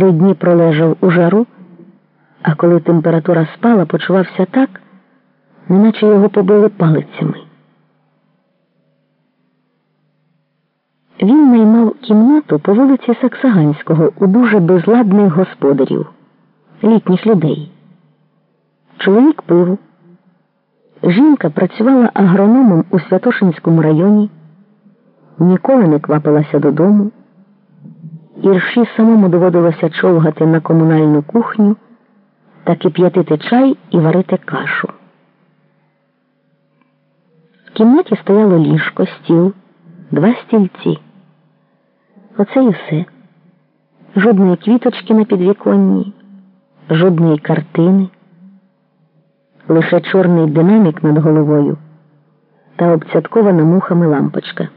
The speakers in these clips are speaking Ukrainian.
Три дні пролежав у жару, а коли температура спала, почувався так, неначе його побили палицями. Він наймав кімнату по вулиці Саксаганського у дуже безладних господарів, літніх людей. Чоловік пив. Жінка працювала агрономом у Святошинському районі, ніколи не квапилася додому. Ірші самому доводилося човгати на комунальну кухню та кип'ятити чай і варити кашу. В кімнаті стояло ліжко, стіл, два стільці. Оце і все. Жодної квіточки на підвіконні, жодної картини, лише чорний динамік над головою та обцяткована мухами лампочка.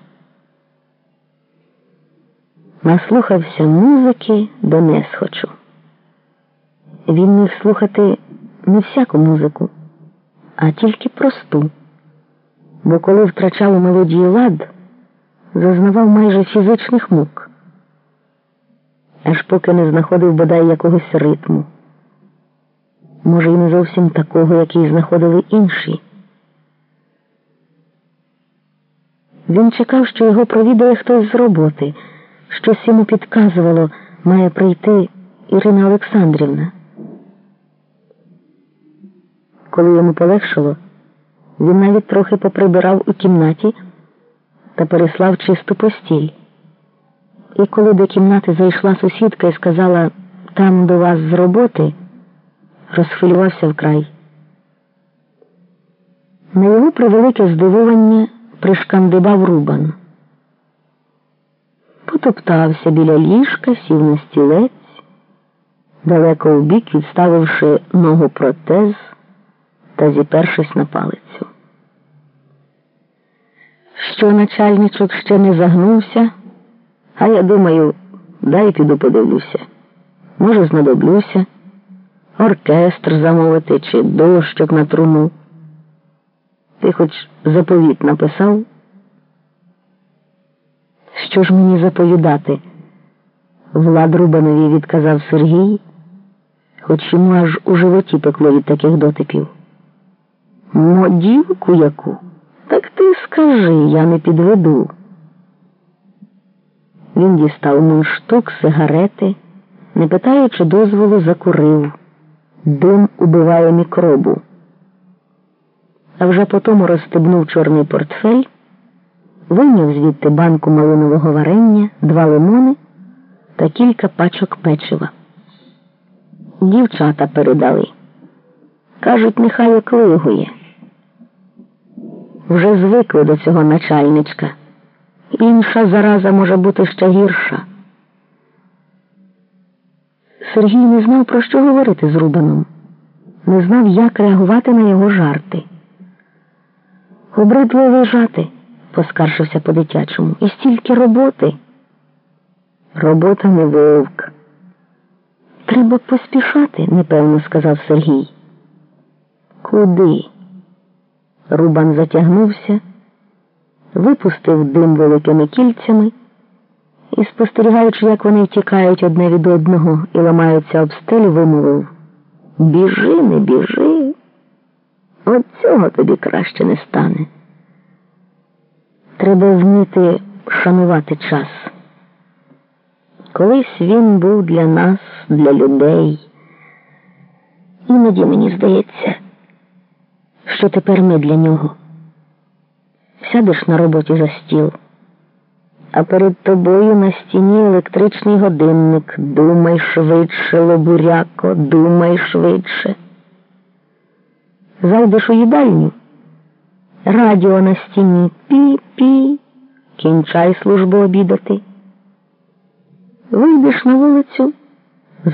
Наслухався музики до несхочу. Він міг слухати не всяку музику, а тільки просту, бо коли втрачав у мелодії лад, зазнавав майже фізичних мук, аж поки не знаходив бодай якогось ритму. Може, і не зовсім такого, який знаходили інші. Він чекав, що його провідає хтось з роботи. Щось йому підказувало, має прийти Ірина Олександрівна. Коли йому полегшало, він навіть трохи поприбирав у кімнаті та переслав чисту постіль. І коли до кімнати зайшла сусідка і сказала там до вас з роботи, розхвилювався вкрай. На його превелике здивування пришкандибав Рубан потоптався біля ліжка, сів на стілець, далеко вбік відставивши ногу протез та зіпершись на палицю. Що начальничок ще не загнувся, а я думаю, дай піду подивлюся. Може, знадоблюся, оркестр замовити чи дощок на труну. Ти хоч заповіт написав? Що ж мені заповідати? Влад Рубанові відказав Сергій, хоч йому аж у животі пекло від таких дотипів. Мо дівку яку? Так ти скажи, я не підведу. Він дістав мундштук, сигарети, не питаючи дозволу, закурив. Дим убиває мікробу. А вже потому розстебнув чорний портфель вийняв звідти банку малинового варення, два лимони та кілька пачок печива. Дівчата передали. Кажуть, нехай оклигує. Вже звикли до цього начальничка. Інша зараза може бути ще гірша. Сергій не знав, про що говорити з Рубаном, не знав, як реагувати на його жарти. Обридло лежати поскаржився по дитячому. І стільки роботи. Робота не вовк. Треба поспішати, непевно сказав Сергій. Куди? Рубан затягнувся, випустив дим великими кільцями і, спостерігаючи, як вони втікають одне від одного і ламаються об стелю, вимовив Біжи, не біжи. От цього тобі краще не стане. Треба вміти шанувати час. Колись він був для нас, для людей. Іноді мені здається, що тепер ми для нього. Сядеш на роботі за стіл, а перед тобою на стіні електричний годинник. Думай швидше, лобуряко, думай швидше. Зайдеш у їдальню. Радіо на стіні пі-пі, кінчай службу обідати. Вийдеш на вулицю,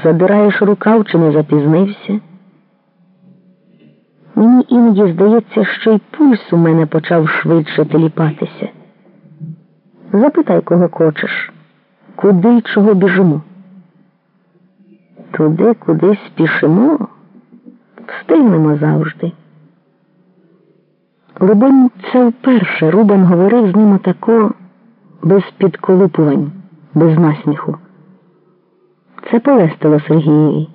задираєш рукав, чи не запізнився. Мені іноді здається, що й пульс у мене почав швидше теліпатися. Запитай, кого хочеш, куди й чого біжимо. Туди, куди спішимо, встигнемо завжди. Либонь, це вперше Рубан говорив з ним отако без підколупувань, без насміху. Це полестило Сергієві.